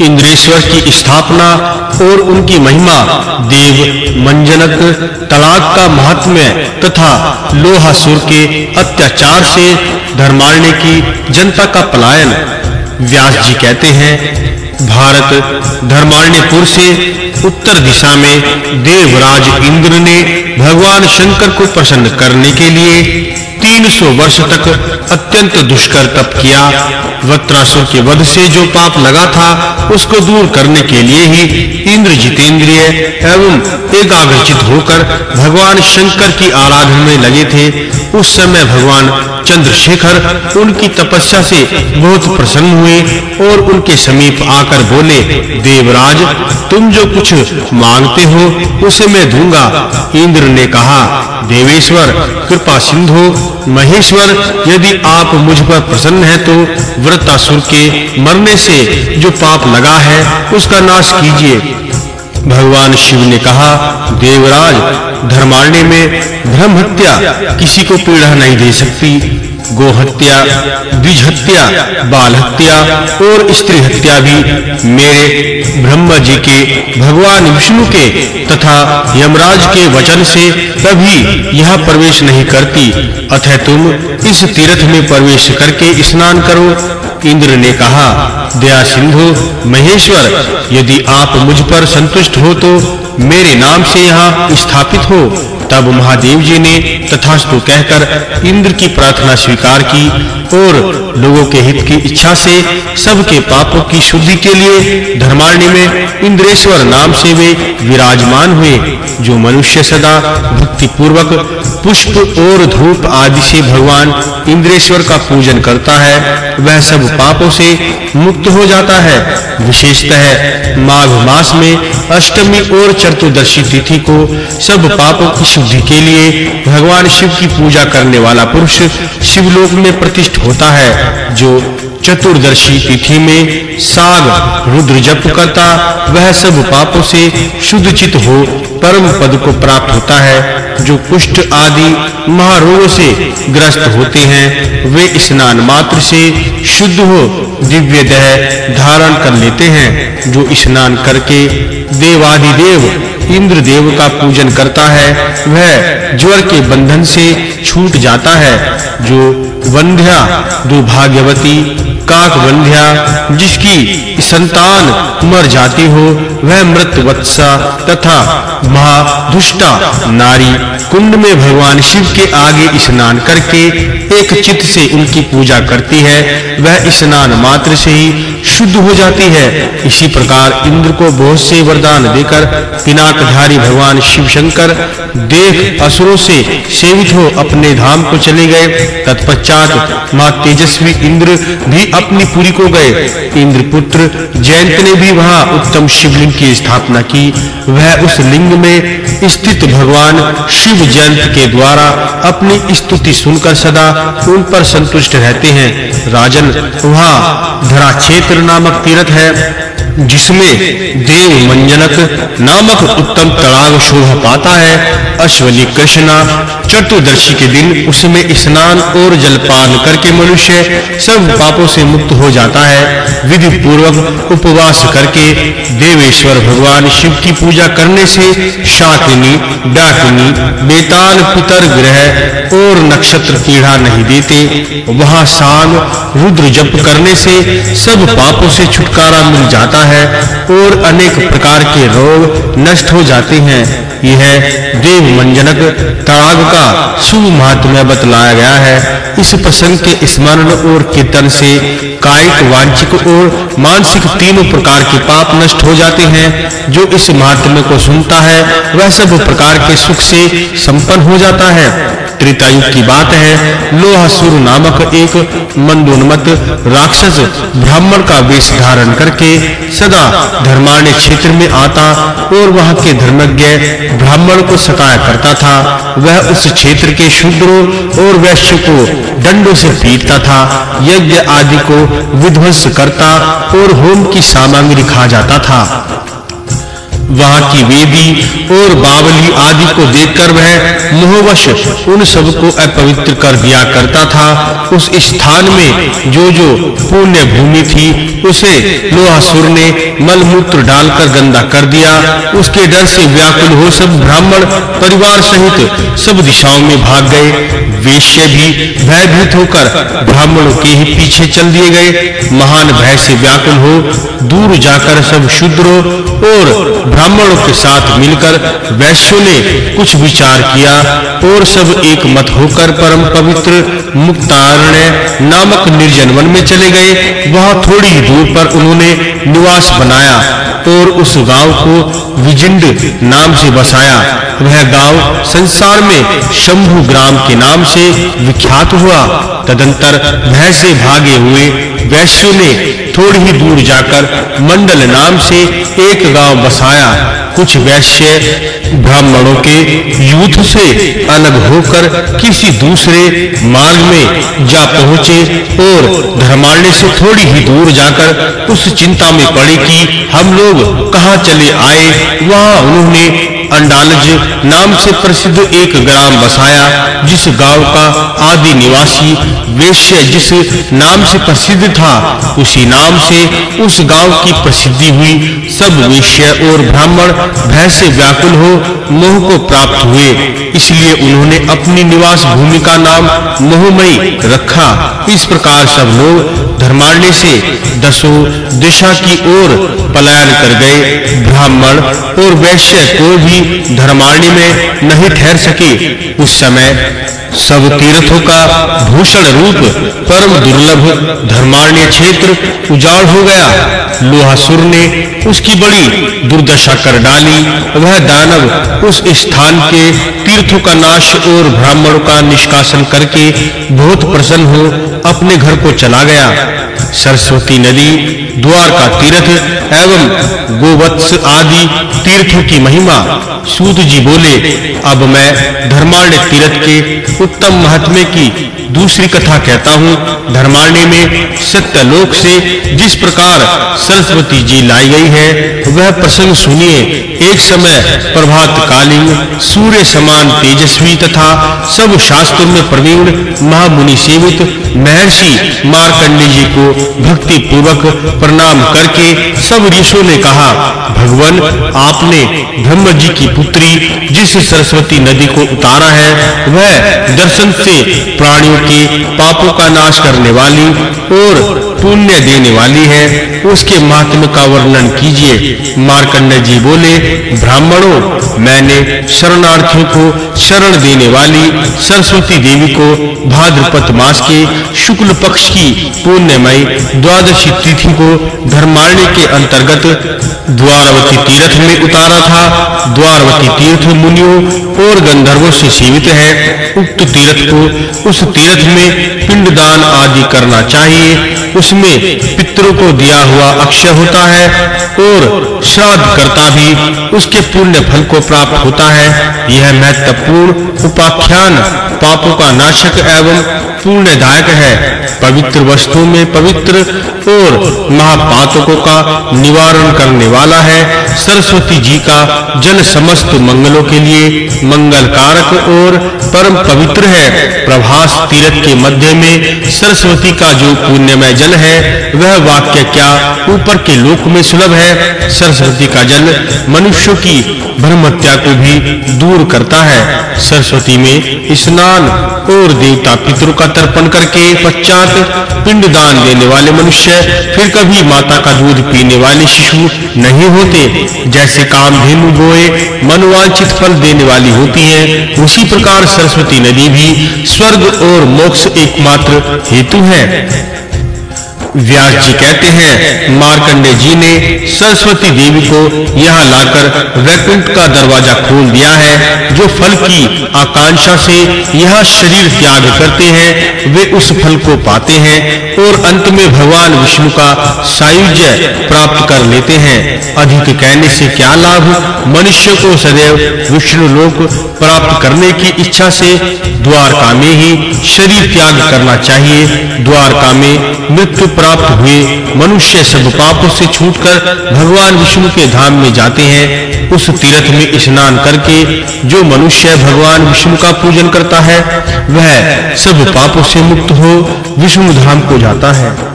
इंद्रेश्वर की स्थापना और उनकी महिमा, देव, मंजनक तड़ाग का महात्म्य तथा लोहासुर के अत्याचार से धर्मारण्य की जनता का पलायन। व्यास जी कहते हैं, भारत धर्मारण्यपुर से उत्तर दिशा में देवराज इंद्र ने भगवान शंकर को प्रसन्न करने के लिए 300 वर्ष तक अत्यंत दुष्कर तप किया। वत्रासुर के वध से जो पाप लगा था, उसको दूर करने के लिए ही इंद्र जितेंद्रिय एवं एकाग्रचित होकर भगवान शंकर की आराधना में लगे थे। उस समय भगवान चंद्रशेखर उनकी तपस्या से बहुत प्रसन्न हुए और उनके समीप आकर बोले, देवराज, तुम जो कुछ मांगते हो, उसे मैं दूँगा। इंद्र ने कहा, देवेश्वर, कृपा सिंधु महेश्वर, यदि आप मुझ पर प्रसन्न हैं तो व्रतासुर के मरने से जो पाप लगा है, उसका नाश कीजिए। भगवान शिव ने कहा, देवराज, धर्मारण्य में ब्रह्म हत्या किसी को पीड़ा नहीं दे सकती। गो हत्या द्विज हत्या बाल हत्या और स्त्री हत्या भी मेरे ब्रह्मा जी के, भगवान विष्णु के तथा यमराज के वचन से कभी यह प्रवेश नहीं करती। अतः तुम इस तीर्थ में प्रवेश करके स्नान करो। इंद्र ने कहा, दया सिंधु, महेश्वर, यदि आप मुझ पर संतुष्ट हो तो मेरे नाम से यहाँ स्थापित हो। तब महादेव जी ने तथास्तु कहकर इंद्र की प्रार्थना स्वीकार की और लोगों के हित की इच्छा से सबके पापों की शुद्धि के लिए धर्मारण्य में इंद्रेश्वर नाम से वे विराजमान हुए, जो मनुष्य सदा भक्ति पूर्वक पुष्प और धूप आदि से भगवान इंद्रेश्वर का पूजन करता है, वह सब पापों से मुक्त हो जाता है। विशेषतः माघ मास में अष्टमी और चतुर्दशी तिथि को सब पापों की शुद्धि के लिए भगवान शिव की पूजा करने वाला पुरुष शिवलोक में प्रतिष्ठित होता है, जो चतुर्दशी तिथि में साग रुद्र जप करता, वह सब पापों से शुद्ध चित हो परम पद को प्राप्त होता है, जो कुष्ठ आदि महारोगों से ग्रस्त होते हैं, वे स्नान मात्र से शुद्ध हो, दिव्य देह धारण कर लेते हैं, जो स्नान करके देवादिदेव इंद्र देव का पूजन करता है, वह ज्वर के बंधन से छूट जाता है। जो वंध्या, दुर्भाग्यवती काक वंध्या जिसकी संतान मर जाती हो, वह मृत वत्सा तथा महादुष्टा नारी कुंड में भगवान शिव के आगे स्नान करके एक चित्त से उनकी पूजा करती है, वह स्नान मात्र से ही शुद्ध हो जाती है। इसी प्रकार इंद्र को बहुत से वरदान देकर पिनाकधारी भगवान शिव शंकर देख असुरों से सेवित हो अपने धाम को चले गए। तत्पश्चात माँ तेजस्वी इंद्र भी अपनी पुरी को गए। इंद्र पुत्र जयंत ने भी वहाँ उत्तम शिवलिंग की स्थापना की। वह उस लिंग में स्थित भगवान शिव जयंत के द्वारा अपनी स्तुति सुनकर सदा उन पर संतुष्ट रहते हैं। राजन वहाँ धरा क्षेत्र नामक तीर्थ है। जिसमें देव मंजनक नामक उत्तम तड़ाग शोभा पाता है, अश्वनी कृष्णा चतुर्दशी के दिन उसमें स्नान और जलपान करके मनुष्य सब पापों से मुक्त हो जाता है। विधि पूर्वक उपवास करके देवेश्वर भगवान शिव की पूजा करने से शाकिनी, डाकिनी, बेताल पितर ग्रह और नक्षत्र पीड़ा नहीं देते। वहाँ साग रुद्र जप करने से सब पापों से छुटकारा मिल जाता है और अनेक प्रकार के रोग नष्ट हो जाते हैं। यह देव मंजनक तड़ाग का शुभ महात्म्य बतलाया गया है। इस प्रसंग के स्मरण और कीर्तन से कायिक वांछिक और मानसिक तीनों प्रकार के पाप नष्ट हो जाते हैं। जो इस महात्म्य को सुनता है, वह सब प्रकार के सुख से संपन्न हो जाता है। त्रेता युग की बात है। लोहासुर नामक एक मंदोन्मत राक्षस ब्राह्मण का वेश धारण करके सदा धर्मारण्य क्षेत्र में आता और वहाँ के धर्मज्ञ ब्राह्मण को सताया करता था। वह उस क्षेत्र के शूद्रों और वैश्य को दंडों से पीटता था। यज्ञ आदि को विध्वंस करता और होम की सामग्री खा जाता था। वहाँ की वेदी और बावली आदि को देखकर वह मोहवश उन सबको अपवित्र कर दिया करता था। उस स्थान में जो जो पुण्य भूमि थी, उसे लोहासुर ने मलमूत्र डालकर गंदा कर दिया। उसके डर से व्याकुल हो सब ब्राह्मण परिवार सहित सब दिशाओं में भाग गए। वेश्य भी भयभीत होकर ब्राह्मणों के ही पीछे चल दिए गए। महान भय से व्याकुल हो, दूर जाकर सब शूद्रों और ब्राह्मणों के साथ मिलकर वैश्यों ने कुछ विचार किया और सब एक मत होकर परम पवित्र मुक्तारण्य नामक निर्जन वन में चले गए। वहाँ थोड़ी दूर पर उन्होंने निवास बनाया और उस गाँव को विजिंड नाम से बसाया। वह गाँव संसार में शंभु ग्राम के नाम से विख्यात हुआ। तदंतर भय से भागे हुए वैश्य ने थोड़ी ही दूर जाकर मंडल नाम से एक गाँव बसाया। कुछ वैश्य ब्राह्मणों के युद्ध से अलग होकर किसी दूसरे मार्ग में जा पहुँचे और धर्मालय से थोड़ी ही दूर जाकर उस चिंता में पड़े कि हम लोग कहाँ चले आए, वहाँ उन्होंने अंडालज नाम से प्रसिद्ध एक ग्राम बसाया, जिस गाँव का आदि निवासी वेश्य जिस नाम से प्रसिद्ध था, उसी नाम से उस गाँव की प्रसिद्धि हुई। सब वेश्य और ब्राह्मण भय से व्याकुल हो मोह को प्राप्त हुए। इसलिए उन्होंने अपनी निवास भूमि का नाम मोहमयी रखा। इस प्रकार सब लोग धर्मारण्य से दसों दिशा की ओर पलायन कर गए। ब्राह्मण और वैश्य कोई भी धर्मारण्य में नहीं ठहर सके। उस समय सब तीर्थों का भूषण रूप परम दुर्लभ धर्मारण्य क्षेत्र उजाड़ हो गया। लोहासुर ने उसकी बड़ी दुर्दशा कर डाली। वह दानव उस स्थान के तीर्थों का नाश और ब्राह्मणों का निष्कासन करके बहुत प्रसन्न हो अपने घर को चला गया। सरस्वती नदी, द्वार का तीर्थ एवं गोवत्स आदि तीर्थों की महिमा। सूत जी बोले, अब मैं धर्मांड तीर्थ के उत्तम महात्म्य की दूसरी कथा कहता हूँ, धर्मारण्य में सत्यलोक से जिस प्रकार सरस्वती जी लाई गई है, वह प्रसंग सुनिए। एक समय प्रभात कालीन सूर्य समान तेजस्वी तथा सब शास्त्रों में प्रवीण महामुनि सेवित महर्षि मार्कंडेय जी को भक्ति पूर्वक प्रणाम करके सब ऋषियों ने कहा, भगवान, आपने ब्रह्म जी की पुत्री जिस सरस्वती नदी को उतारा है, वह दर्शन से प्राणियों के पापों का नाश करने वाली और पुण्य देने वाली है। उसके महात्म का वर्णन कीजिए। मार्कंडेय जी बोले, ब्राह्मणों, मैंने शरणार्थियों को शरण देने वाली सरस्वती देवी को भाद्रपद मास के शुक्ल पक्ष की पुण्यमय द्वादशी तिथि को धर्मारण्य के अंतर्गत द्वारवती तीर्थ में उतारा था। द्वारवती तीर्थ मुनियों और गंधर्वों से सीमित है। उक्त तीर्थ को उस तीर्थ में पिंडदान आदि करना चाहिए। उसमें पितरों को दिया हुआ अक्षय होता है और श्राद्ध करता भी उसके पुण्य फल को प्राप्त होता है। यह महत्वपूर्ण उपाख्यान पापों का नाशक एवं पुण्यदायक है। पवित्र वस्तुओं में पवित्र और महापातकों का निवारण करने वाला है। सरस्वती जी का जल समस्त मंगलों के लिए मंगल कारक और परम पवित्र है। प्रभास तीर्थ के मध्य में सरस्वती का जो पुण्यमय जल है, वह वाक्य क्या ऊपर के लोक में सुलभ है? सरस्वती का जल मनुष्यों की ब्रह्मत्या को भी दूर करता है। सरस्वती में स्नान और देवता पितरों का तर्पण करके पश्चात पिंडदान देने वाले मनुष्य, फिर कभी माता का दूध पीने वाले शिशु नहीं होते। जैसे कामधेनु गोए मनवांछित फल देने वाली होती है, उसी प्रकार सरस्वती नदी भी स्वर्ग और मोक्ष एकमात्र हेतु है। व्यास जी कहते हैं, मार्कंडे जी ने सरस्वती देवी को यहाँ लाकर वैकुंठ का दरवाज़ा खोल दिया है, जो फल की आकांक्षा से यह शरीर त्याग करते हैं, वे उस फल को पाते हैं और अंत में भगवान विष्णु का सायुज्य प्राप्त कर लेते हैं। अधिक कहने से क्या लाभ? मनुष्य को सदैव विष्णु लोक प्राप्त करने की इच्छा से द्वारका में ही शरीर त्याग करना चाहिए। द्वारका में मृत्यु प्राप्त हुए, मनुष्य सब पापों से छूटकर भगवान विष्णु के धाम में जाते हैं। उस तीर्थ में स्नान करके जो मनुष्य भगवान विष्णु का पूजन करता है, वह सब पापों से मुक्त हो विष्णु धाम को जाता है।